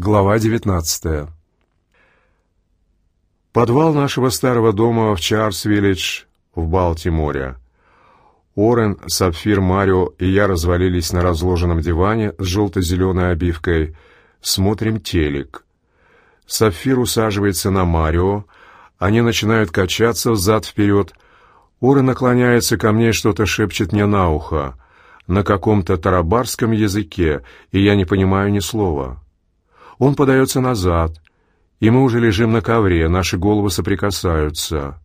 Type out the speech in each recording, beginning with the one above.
Глава 19 Подвал нашего старого дома в Чарс-Виллидж в Балтиморе. Орен, Сапфир, Марио и я развалились на разложенном диване с желто-зеленой обивкой. Смотрим телек. Сапфир усаживается на Марио. Они начинают качаться взад-вперед. Орен наклоняется ко мне и что-то шепчет мне на ухо. На каком-то тарабарском языке, и я не понимаю ни слова. Он подается назад, и мы уже лежим на ковре, наши головы соприкасаются.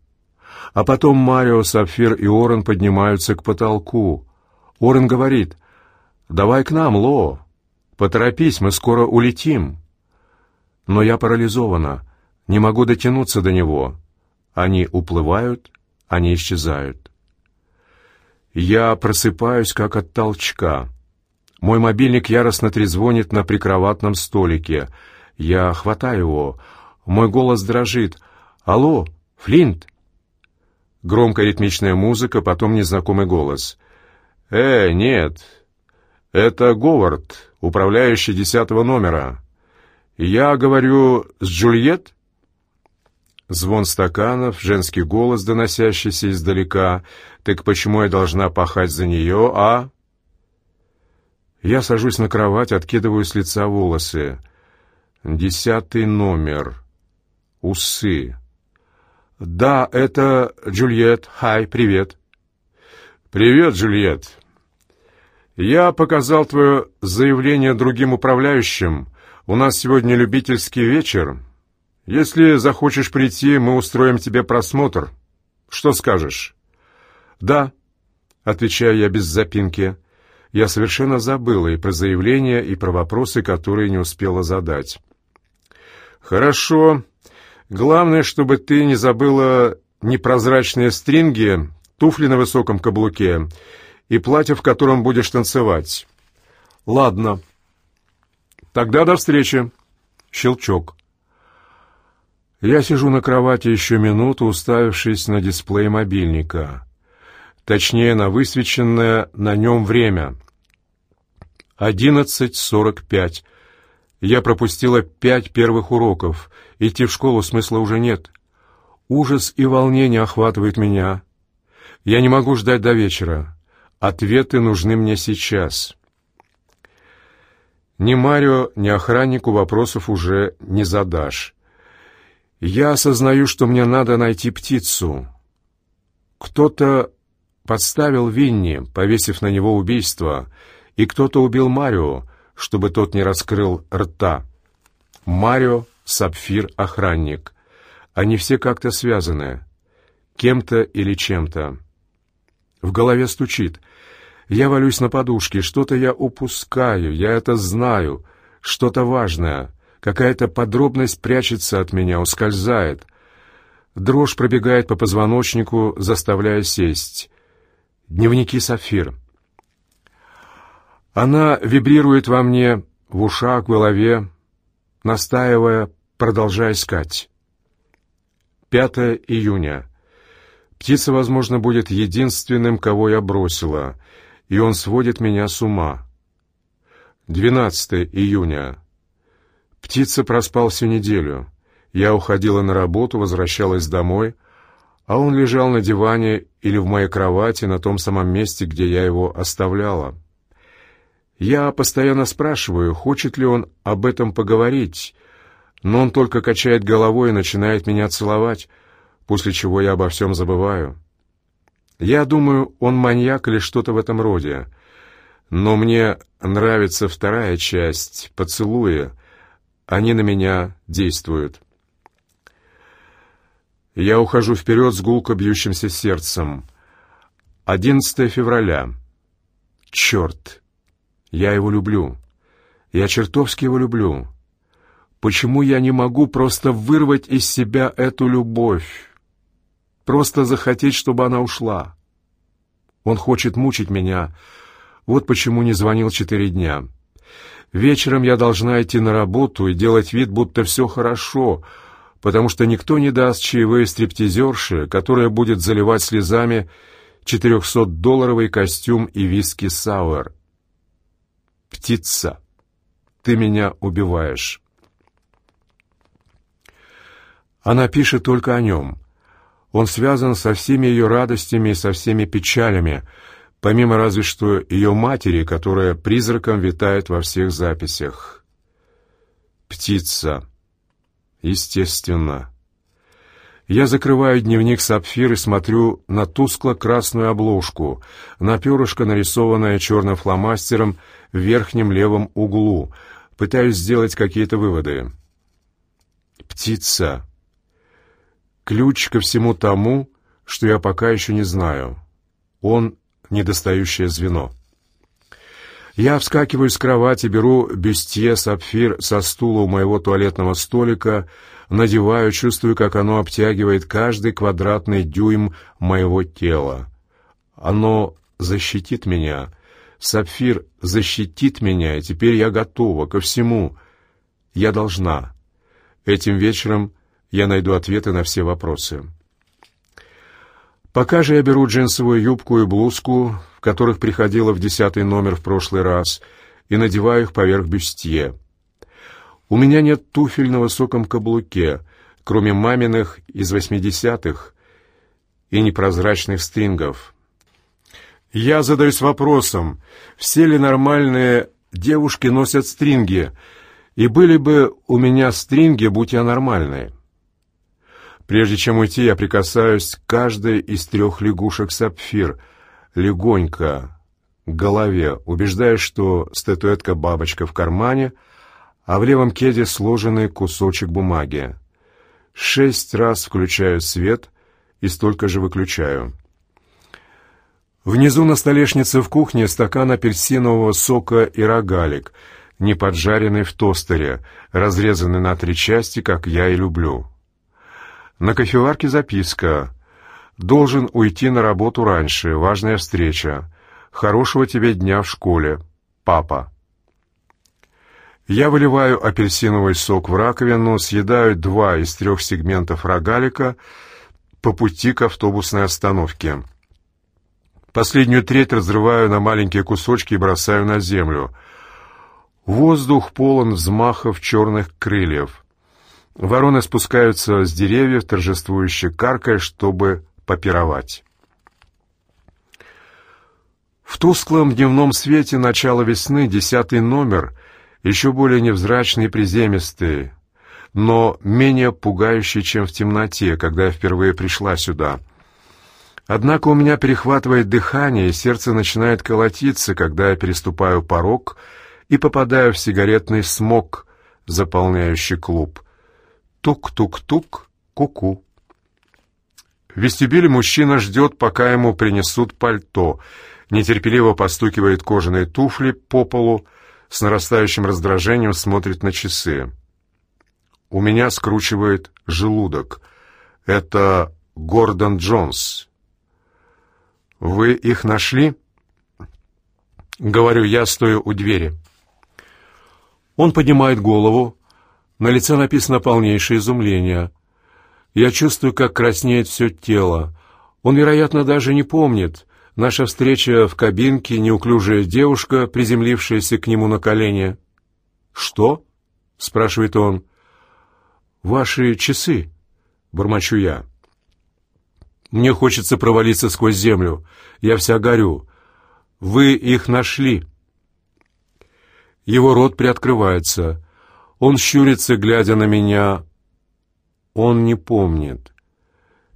А потом Марио, Сапфир и Орен поднимаются к потолку. Орен говорит, «Давай к нам, Ло! Поторопись, мы скоро улетим!» Но я парализована, не могу дотянуться до него. Они уплывают, они исчезают. Я просыпаюсь, как от толчка. Мой мобильник яростно трезвонит на прикроватном столике. Я хватаю его. Мой голос дрожит. «Алло, Флинт!» Громкая ритмичная музыка, потом незнакомый голос. «Э, нет, это Говард, управляющий десятого номера. Я говорю с Джульет?» Звон стаканов, женский голос, доносящийся издалека. «Так почему я должна пахать за нее, а?» Я сажусь на кровать, откидываю с лица волосы. Десятый номер. Усы. «Да, это Джульет. Хай, привет». «Привет, Джульет. Я показал твое заявление другим управляющим. У нас сегодня любительский вечер. Если захочешь прийти, мы устроим тебе просмотр. Что скажешь?» «Да», — отвечаю я без запинки. Я совершенно забыла и про заявление, и про вопросы, которые не успела задать. «Хорошо. Главное, чтобы ты не забыла непрозрачные стринги, туфли на высоком каблуке и платье, в котором будешь танцевать». «Ладно. Тогда до встречи». Щелчок. Я сижу на кровати еще минуту, уставившись на дисплей мобильника. Точнее, на высвеченное на нем время. Одиннадцать сорок пять. Я пропустила пять первых уроков. Идти в школу смысла уже нет. Ужас и волнение охватывают меня. Я не могу ждать до вечера. Ответы нужны мне сейчас. Ни Марио, ни охраннику вопросов уже не задашь. Я осознаю, что мне надо найти птицу. Кто-то подставил Винни, повесив на него убийство — и кто-то убил Марио, чтобы тот не раскрыл рта. Марио, Сапфир, охранник. Они все как-то связаны. Кем-то или чем-то. В голове стучит. Я валюсь на подушке, что-то я упускаю, я это знаю. Что-то важное. Какая-то подробность прячется от меня, ускользает. Дрожь пробегает по позвоночнику, заставляя сесть. Дневники Сапфир. Она вибрирует во мне, в ушах, в голове, настаивая, продолжая искать. 5 июня. Птица, возможно, будет единственным, кого я бросила, и он сводит меня с ума. 12 июня. Птица проспал всю неделю. Я уходила на работу, возвращалась домой, а он лежал на диване или в моей кровати на том самом месте, где я его оставляла. Я постоянно спрашиваю, хочет ли он об этом поговорить, но он только качает головой и начинает меня целовать, после чего я обо всем забываю. Я думаю, он маньяк или что-то в этом роде. Но мне нравится вторая часть, поцелуи. Они на меня действуют. Я ухожу вперед с гулко бьющимся сердцем. 11 февраля. Черт! Я его люблю. Я чертовски его люблю. Почему я не могу просто вырвать из себя эту любовь? Просто захотеть, чтобы она ушла. Он хочет мучить меня. Вот почему не звонил четыре дня. Вечером я должна идти на работу и делать вид, будто все хорошо, потому что никто не даст чаевые стриптизерши, которая будет заливать слезами 400-долларовый костюм и виски сауэр птица, ты меня убиваешь». Она пишет только о нем. Он связан со всеми ее радостями и со всеми печалями, помимо разве что ее матери, которая призраком витает во всех записях. «Птица». Естественно. Я закрываю дневник «Сапфир» и смотрю на тускло-красную обложку, на перышко, нарисованное черным фломастером в верхнем левом углу. Пытаюсь сделать какие-то выводы. Птица. Ключ ко всему тому, что я пока еще не знаю. Он — недостающее звено. Я вскакиваю с кровати, беру бюстье сапфир со стула у моего туалетного столика, надеваю, чувствую, как оно обтягивает каждый квадратный дюйм моего тела. Оно защитит меня. Сапфир защитит меня, и теперь я готова ко всему. Я должна. Этим вечером я найду ответы на все вопросы. Пока же я беру джинсовую юбку и блузку, в которых приходила в десятый номер в прошлый раз, и надеваю их поверх бюстье. У меня нет туфель на высоком каблуке, кроме маминых из восьмидесятых и непрозрачных стрингов. Я задаюсь вопросом, все ли нормальные девушки носят стринги, и были бы у меня стринги, будь я нормальной. Прежде чем уйти, я прикасаюсь к каждой из трех лягушек сапфир, легонько, к голове, убеждаясь, что статуэтка-бабочка в кармане, а в левом кеде сложенный кусочек бумаги. Шесть раз включаю свет и столько же выключаю. Внизу на столешнице в кухне стакан апельсинового сока и рогалик, не поджаренный в тостере, разрезанный на три части, как я и люблю. На кофеварке записка. «Должен уйти на работу раньше. Важная встреча. Хорошего тебе дня в школе. Папа». Я выливаю апельсиновый сок в раковину, съедаю два из трех сегментов рогалика по пути к автобусной остановке. Последнюю треть разрываю на маленькие кусочки и бросаю на землю. Воздух полон взмахов черных крыльев. Вороны спускаются с деревьев, торжествующе каркая, чтобы попировать. В тусклом дневном свете начала весны десятый номер, еще более невзрачный и приземистый, но менее пугающий, чем в темноте, когда я впервые пришла сюда. Однако у меня перехватывает дыхание, и сердце начинает колотиться, когда я переступаю порог и попадаю в сигаретный смог, заполняющий клуб. Тук-тук-тук, ку-ку. В вестибюле мужчина ждет, пока ему принесут пальто. Нетерпеливо постукивает кожаные туфли по полу, с нарастающим раздражением смотрит на часы. У меня скручивает желудок. Это Гордон Джонс. «Вы их нашли?» Говорю я, стоя у двери. Он поднимает голову, на лице написано полнейшее изумление. Я чувствую, как краснеет все тело. Он, вероятно, даже не помнит. Наша встреча в кабинке, неуклюжая девушка, приземлившаяся к нему на колени. «Что?» — спрашивает он. «Ваши часы», — бормочу я. Мне хочется провалиться сквозь землю. Я вся горю. Вы их нашли. Его рот приоткрывается. Он щурится, глядя на меня. Он не помнит.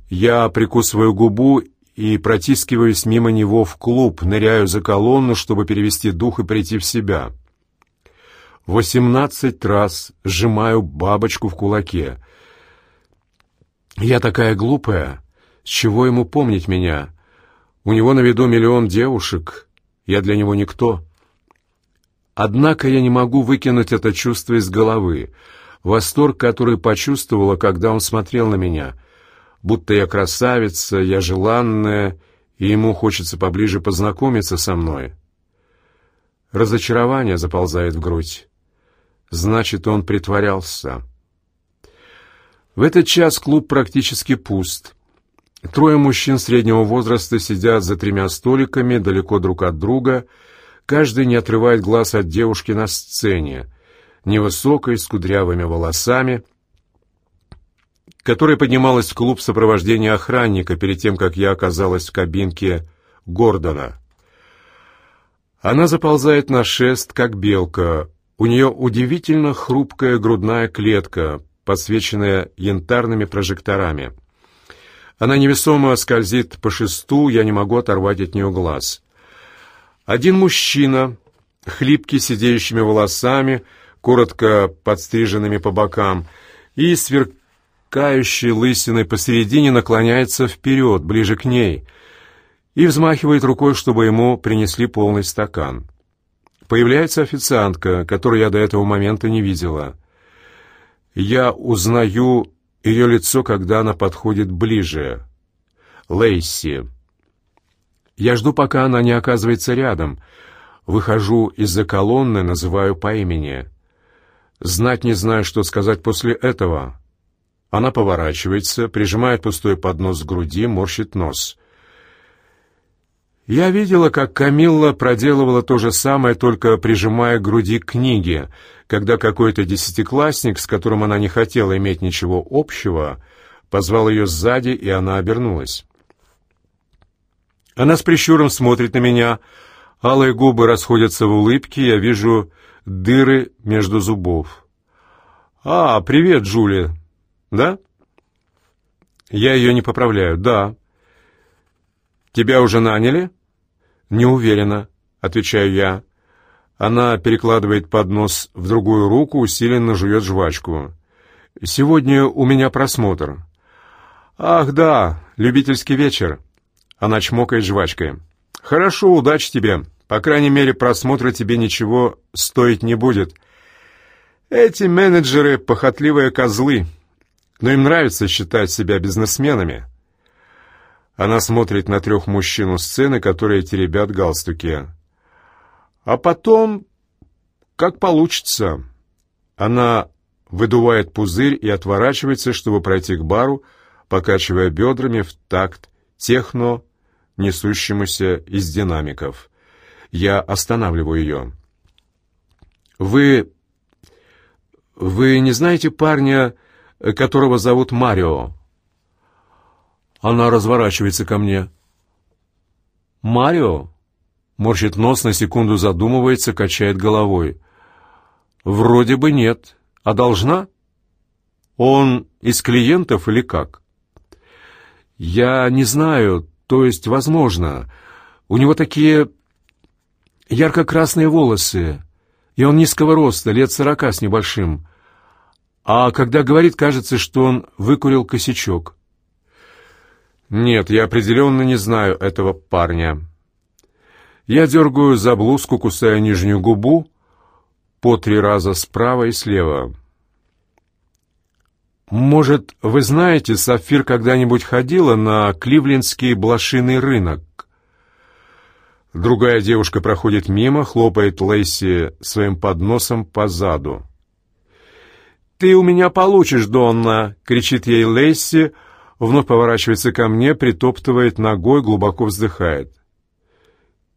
Я прикусываю губу и протискиваюсь мимо него в клуб, ныряю за колонну, чтобы перевести дух и прийти в себя. Восемнадцать раз сжимаю бабочку в кулаке. Я такая глупая. С чего ему помнить меня? У него на виду миллион девушек. Я для него никто. Однако я не могу выкинуть это чувство из головы. Восторг, который почувствовала, когда он смотрел на меня. Будто я красавица, я желанная, и ему хочется поближе познакомиться со мной. Разочарование заползает в грудь. Значит, он притворялся. В этот час клуб практически пуст. Трое мужчин среднего возраста сидят за тремя столиками далеко друг от друга — Каждый не отрывает глаз от девушки на сцене, невысокой, с кудрявыми волосами. Которая поднималась в клуб в сопровождении охранника перед тем, как я оказалась в кабинке Гордона. Она заползает на шест, как белка. У нее удивительно хрупкая грудная клетка, подсвеченная янтарными прожекторами. Она невесомо скользит по шесту, я не могу оторвать от нее глаз. Один мужчина, хлипкий, сидеющими волосами, коротко подстриженными по бокам, и сверкающей лысиной посередине наклоняется вперед, ближе к ней, и взмахивает рукой, чтобы ему принесли полный стакан. Появляется официантка, которую я до этого момента не видела. Я узнаю ее лицо, когда она подходит ближе. Лейси. Я жду, пока она не оказывается рядом. Выхожу из-за колонны, называю по имени. Знать не знаю, что сказать после этого. Она поворачивается, прижимает пустой поднос к груди, морщит нос. Я видела, как Камилла проделывала то же самое, только прижимая к груди книги, когда какой-то десятиклассник, с которым она не хотела иметь ничего общего, позвал ее сзади, и она обернулась. Она с прищуром смотрит на меня, алые губы расходятся в улыбке, я вижу дыры между зубов. «А, привет, Джули!» «Да?» Я ее не поправляю. «Да». «Тебя уже наняли?» «Не уверена», — отвечаю я. Она перекладывает поднос в другую руку, усиленно жует жвачку. «Сегодня у меня просмотр». «Ах, да, любительский вечер». Она чмокает жвачкой. «Хорошо, удачи тебе. По крайней мере, просмотра тебе ничего стоить не будет. Эти менеджеры — похотливые козлы, но им нравится считать себя бизнесменами». Она смотрит на трех мужчин у сцены, которые теребят галстуки. А потом, как получится. Она выдувает пузырь и отворачивается, чтобы пройти к бару, покачивая бедрами в такт техно, несущемуся из динамиков. Я останавливаю ее. «Вы... вы не знаете парня, которого зовут Марио?» Она разворачивается ко мне. «Марио?» Морщит нос, на секунду задумывается, качает головой. «Вроде бы нет. А должна?» «Он из клиентов или как?» «Я не знаю. То есть, возможно. У него такие ярко-красные волосы, и он низкого роста, лет сорока с небольшим. А когда говорит, кажется, что он выкурил косячок. «Нет, я определенно не знаю этого парня». Я дергаю за блузку, кусая нижнюю губу по три раза справа и слева. «Может, вы знаете, Сафир когда-нибудь ходила на Кливлендский блошиный рынок?» Другая девушка проходит мимо, хлопает Лейси своим подносом по заду. «Ты у меня получишь, Донна!» — кричит ей Лейси, — вновь поворачивается ко мне, притоптывает ногой, глубоко вздыхает.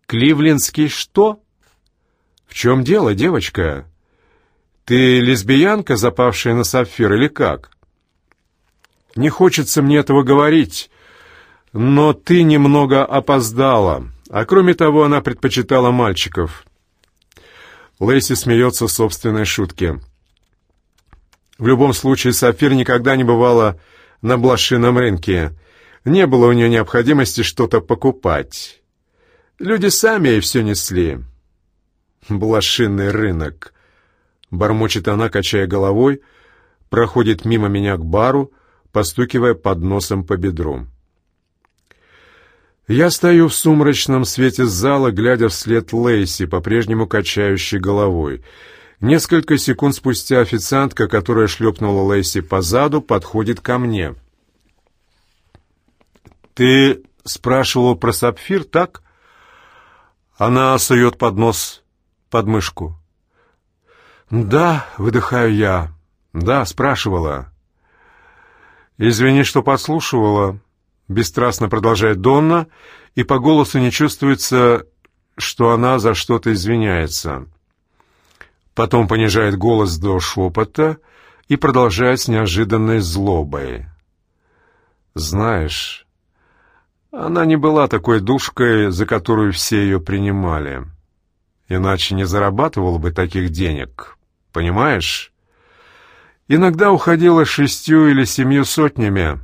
«Кливлендский что?» «В чем дело, девочка? Ты лесбиянка, запавшая на сапфир, или как?» «Не хочется мне этого говорить, но ты немного опоздала, а кроме того она предпочитала мальчиков». Лэйси смеется собственной шутке. В любом случае, Сапфир никогда не бывала на блошином рынке. Не было у нее необходимости что-то покупать. Люди сами ей все несли. Блошиный рынок. Бормочет она, качая головой, проходит мимо меня к бару, постукивая под носом по бедру. Я стою в сумрачном свете зала, глядя вслед Лейси, по-прежнему качающей головой — Несколько секунд спустя официантка, которая шлепнула Лейси по заду, подходит ко мне. «Ты спрашивал про сапфир, так?» Она сует поднос под мышку. «Да», — выдыхаю я. «Да, спрашивала». «Извини, что подслушивала», — бесстрастно продолжает Донна, и по голосу не чувствуется, что она за что-то извиняется потом понижает голос до шепота и продолжает с неожиданной злобой. Знаешь, она не была такой душкой, за которую все ее принимали. Иначе не зарабатывала бы таких денег. Понимаешь? Иногда уходила шестью или семью сотнями,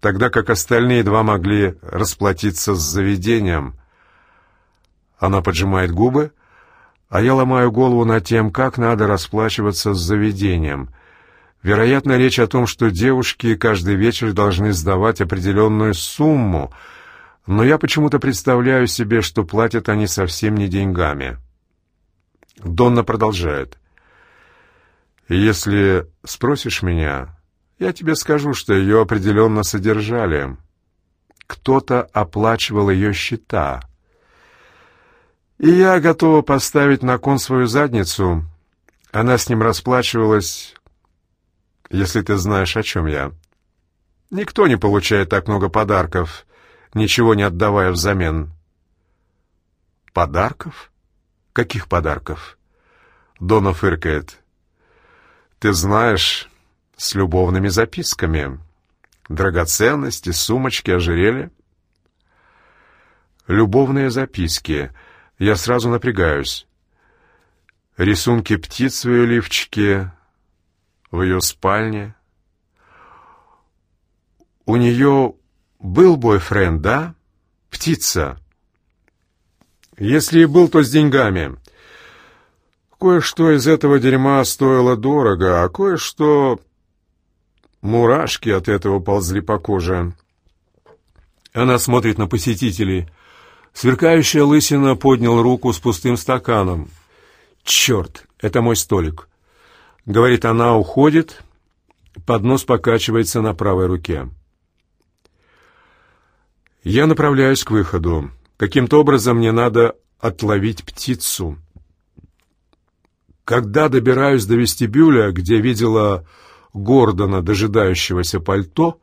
тогда как остальные два могли расплатиться с заведением. Она поджимает губы, а я ломаю голову над тем, как надо расплачиваться с заведением. Вероятно, речь о том, что девушки каждый вечер должны сдавать определенную сумму, но я почему-то представляю себе, что платят они совсем не деньгами. Донна продолжает. «Если спросишь меня, я тебе скажу, что ее определенно содержали. Кто-то оплачивал ее счета. И я готова поставить на кон свою задницу. Она с ним расплачивалась, если ты знаешь, о чем я. Никто не получает так много подарков, ничего не отдавая взамен. Подарков? Каких подарков? Дона фыркает. Ты знаешь, с любовными записками. Драгоценности, сумочки, ожерелья. Любовные записки. Я сразу напрягаюсь. Рисунки птиц в ее лифчике, в ее спальне. У нее был бойфренд, да? Птица. Если и был, то с деньгами. Кое-что из этого дерьма стоило дорого, а кое-что Мурашки от этого ползли по коже. Она смотрит на посетителей. Сверкающая лысина поднял руку с пустым стаканом. «Черт, это мой столик!» Говорит она, уходит. Поднос покачивается на правой руке. Я направляюсь к выходу. Каким-то образом мне надо отловить птицу. Когда добираюсь до вестибюля, где видела Гордона, дожидающегося пальто,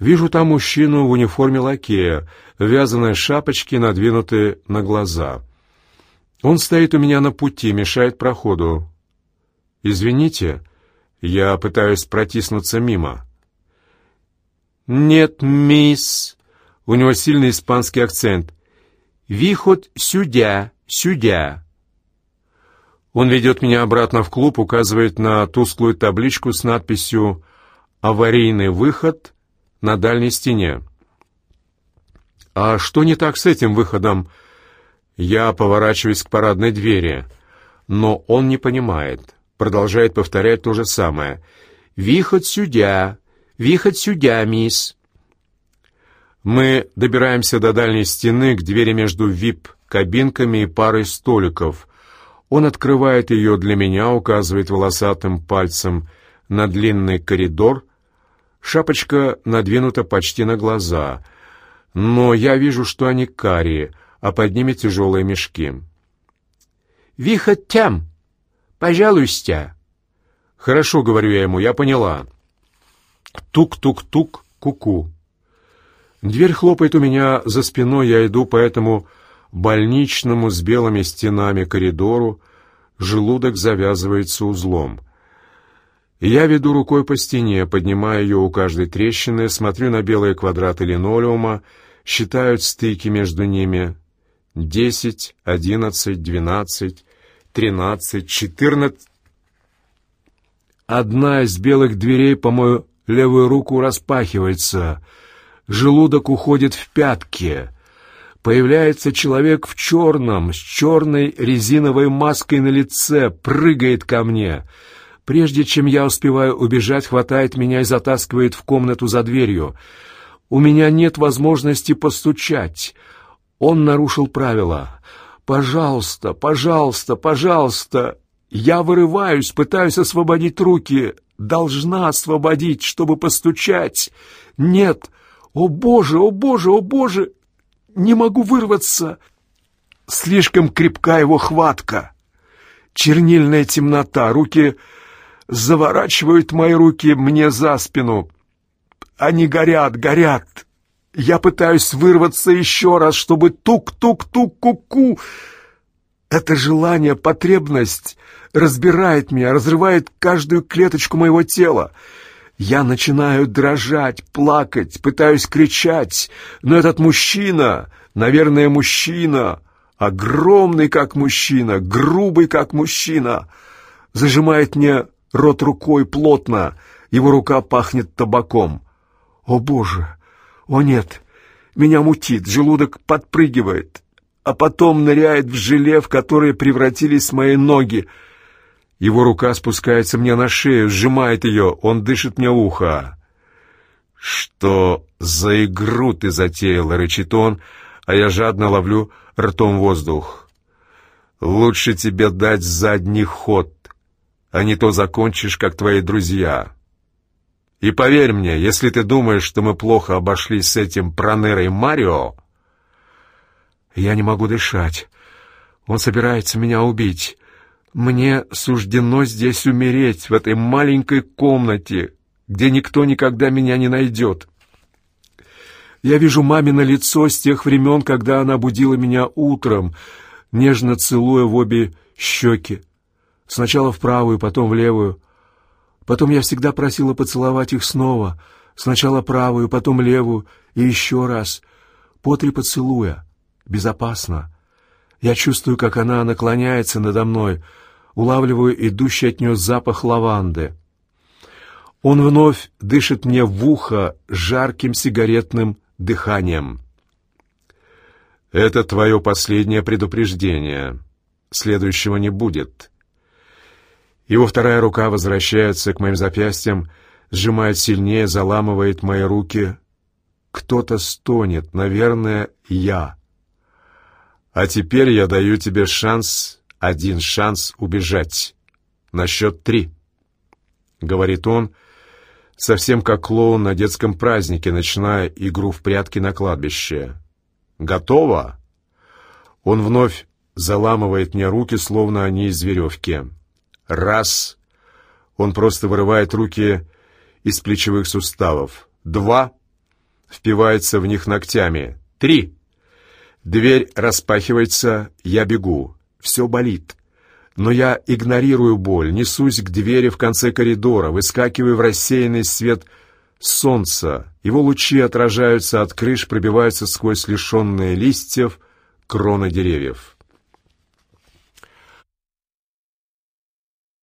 вижу там мужчину в униформе лакея, вязаные шапочки надвинуты на глаза. Он стоит у меня на пути, мешает проходу. «Извините, я пытаюсь протиснуться мимо». «Нет, мисс», — у него сильный испанский акцент. «Вихот сюдя, сюдя». Он ведет меня обратно в клуб, указывает на тусклую табличку с надписью «Аварийный выход» на дальней стене. «А что не так с этим выходом?» Я поворачиваюсь к парадной двери, но он не понимает, продолжает повторять то же самое. «Выход сюда! Выход сюда, мисс!» Мы добираемся до дальней стены, к двери между вип-кабинками и парой столиков, он открывает ее для меня, указывает волосатым пальцем на длинный коридор. Шапочка надвинута почти на глаза, но я вижу, что они карие, а под ними тяжелые мешки. «Вихот тям! Пожалуйста!» «Хорошо», — говорю я ему, — «я поняла». Тук-тук-тук, ку-ку. Дверь хлопает у меня за спиной, я иду по этому больничному с белыми стенами коридору, желудок завязывается узлом. Я веду рукой по стене, поднимаю ее у каждой трещины, смотрю на белые квадраты линолеума, считаю стыки между ними. Десять, одиннадцать, двенадцать, тринадцать, четырнадцать. Одна из белых дверей по мою левую руку распахивается. Желудок уходит в пятки — Появляется человек в черном, с черной резиновой маской на лице, прыгает ко мне. Прежде чем я успеваю убежать, хватает меня и затаскивает в комнату за дверью. У меня нет возможности постучать. Он нарушил правила. «Пожалуйста, пожалуйста, пожалуйста!» Я вырываюсь, пытаюсь освободить руки. Должна освободить, чтобы постучать. Нет! О, Боже, о, Боже, о, Боже! Не могу вырваться. Слишком крепка его хватка. Чернильная темнота. Руки заворачивают мои руки мне за спину. Они горят, горят. Я пытаюсь вырваться еще раз, чтобы тук-тук-тук-ку-ку. Это желание, потребность разбирает меня, разрывает каждую клеточку моего тела. Я начинаю дрожать, плакать, пытаюсь кричать, но этот мужчина, наверное, мужчина, огромный как мужчина, грубый как мужчина, зажимает мне рот рукой плотно, его рука пахнет табаком. О, Боже! О, нет! Меня мутит, желудок подпрыгивает, а потом ныряет в желе, в которое превратились мои ноги. Его рука спускается мне на шею, сжимает ее, он дышит мне ухо. «Что за игру ты затеял?» — рычит он, а я жадно ловлю ртом воздух. «Лучше тебе дать задний ход, а не то закончишь, как твои друзья». И поверь мне, если ты думаешь, что мы плохо обошлись с этим пронерой Марио... Я не могу дышать. Он собирается меня убить. Мне суждено здесь умереть, в этой маленькой комнате, где никто никогда меня не найдет. Я вижу мамино лицо с тех времен, когда она будила меня утром, нежно целуя в обе щеки. Сначала в правую, потом в левую. Потом я всегда просила поцеловать их снова. Сначала правую, потом левую и еще раз. По три поцелуя. Безопасно. Я чувствую, как она наклоняется надо мной, улавливаю идущий от нее запах лаванды. Он вновь дышит мне в ухо жарким сигаретным дыханием. «Это твое последнее предупреждение. Следующего не будет. Его вторая рука возвращается к моим запястьям, сжимает сильнее, заламывает мои руки. Кто-то стонет, наверное, я. А теперь я даю тебе шанс, один шанс убежать. На счет три. Говорит он, совсем как клоун на детском празднике, начиная игру в прятки на кладбище. Готово? Он вновь заламывает мне руки, словно они из веревки. Раз. Он просто вырывает руки из плечевых суставов. Два. Впивается в них ногтями. Три. Дверь распахивается, я бегу. Все болит. Но я игнорирую боль, несусь к двери в конце коридора, выскакиваю в рассеянный свет солнца. Его лучи отражаются от крыш, пробиваются сквозь лишенные листьев кроны деревьев.